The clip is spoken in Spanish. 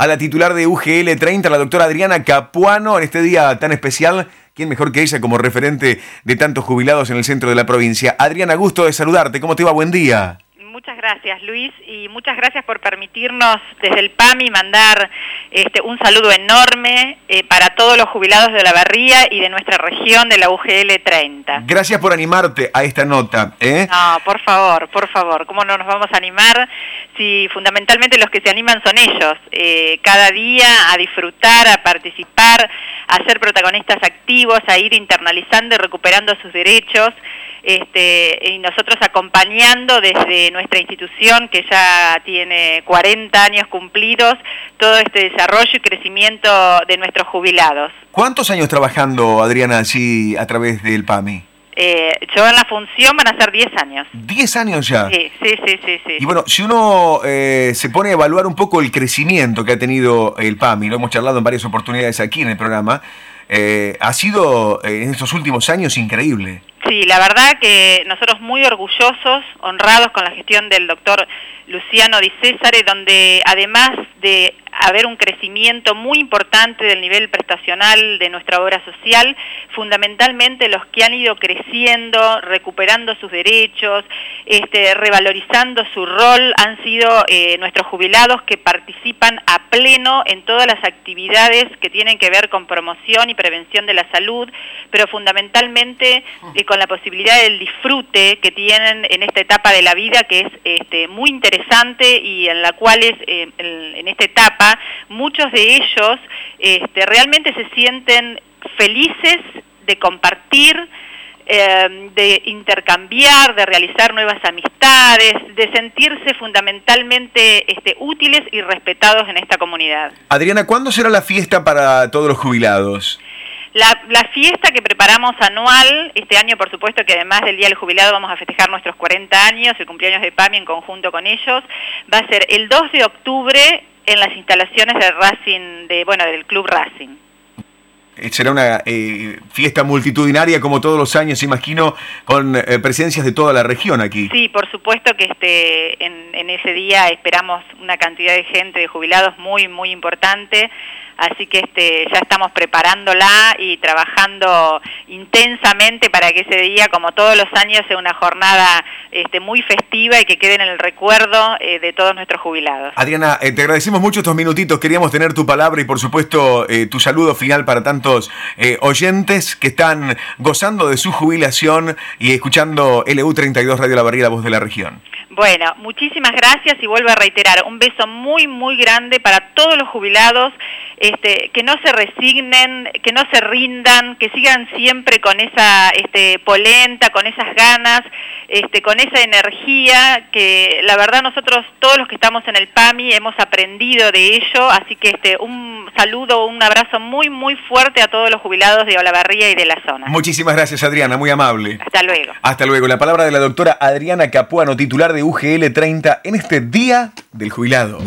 a la titular de UGL 30, la doctora Adriana Capuano, en este día tan especial. ¿Quién mejor que ella como referente de tantos jubilados en el centro de la provincia? Adriana, gusto de saludarte. ¿Cómo te va? Buen día. Muchas gracias Luis y muchas gracias por permitirnos desde el PAMI mandar este, un saludo enorme eh, para todos los jubilados de la Barría y de nuestra región de la UGL 30. Gracias por animarte a esta nota. ¿eh? No, por favor, por favor, ¿cómo no nos vamos a animar si fundamentalmente los que se animan son ellos? Eh, cada día a disfrutar, a participar, a ser protagonistas activos, a ir internalizando y recuperando sus derechos este, y nosotros acompañando desde nuestra institución, que ya tiene 40 años cumplidos, todo este desarrollo y crecimiento de nuestros jubilados. ¿Cuántos años trabajando, Adriana, allí a través del PAMI? Eh, yo en la función van a ser 10 años. ¿10 años ya? Sí, sí, sí, sí. Y bueno, si uno eh, se pone a evaluar un poco el crecimiento que ha tenido el PAMI, lo hemos charlado en varias oportunidades aquí en el programa, eh, ha sido en estos últimos años increíble. Sí, la verdad que nosotros muy orgullosos, honrados con la gestión del doctor Luciano Di Césare, donde además de haber un crecimiento muy importante del nivel prestacional de nuestra obra social, fundamentalmente los que han ido creciendo, recuperando sus derechos, este, revalorizando su rol, han sido eh, nuestros jubilados que participan a pleno en todas las actividades que tienen que ver con promoción y prevención de la salud, pero fundamentalmente eh, con la posibilidad del disfrute que tienen en esta etapa de la vida que es este, muy interesante y en la cual es, eh, en esta etapa muchos de ellos este, realmente se sienten felices de compartir, em, de intercambiar, de realizar nuevas amistades, de sentirse fundamentalmente este, útiles y respetados en esta comunidad. Adriana, ¿cuándo será la fiesta para todos los jubilados? La, la, fiesta que preparamos anual, este año por supuesto que además del Día del Jubilado vamos a festejar nuestros 40 años, el cumpleaños de PAMI en conjunto con ellos, va a ser el 2 de octubre en las instalaciones del Racing, de, bueno, del Club Racing. Eh, será una eh, fiesta multitudinaria como todos los años, imagino, con eh, presencias de toda la región aquí. Sí, por supuesto que este, en, en ese día esperamos una cantidad de gente, de jubilados muy, muy importante así que este, ya estamos preparándola y trabajando intensamente para que ese día, como todos los años, sea una jornada este, muy festiva y que quede en el recuerdo eh, de todos nuestros jubilados. Adriana, eh, te agradecemos mucho estos minutitos, queríamos tener tu palabra y por supuesto eh, tu saludo final para tantos oyentes que están gozando de su jubilación y escuchando LU32 Radio La Barriga, la voz de la región. Bueno, muchísimas gracias y vuelvo a reiterar, un beso muy, muy grande para todos los jubilados, este, que no se resignen, que no se rindan, que sigan siempre con esa este, polenta, con esas ganas, este, con esa energía, que la verdad nosotros, todos los que estamos en el PAMI, hemos aprendido de ello, así que este, un saludo, un abrazo muy, muy fuerte a todos los jubilados de Olavarría y de la zona. Muchísimas gracias, Adriana, muy amable. Hasta luego. Hasta luego. La palabra de la doctora Adriana Capuano, titular de UGL 30 en este Día del Jubilado.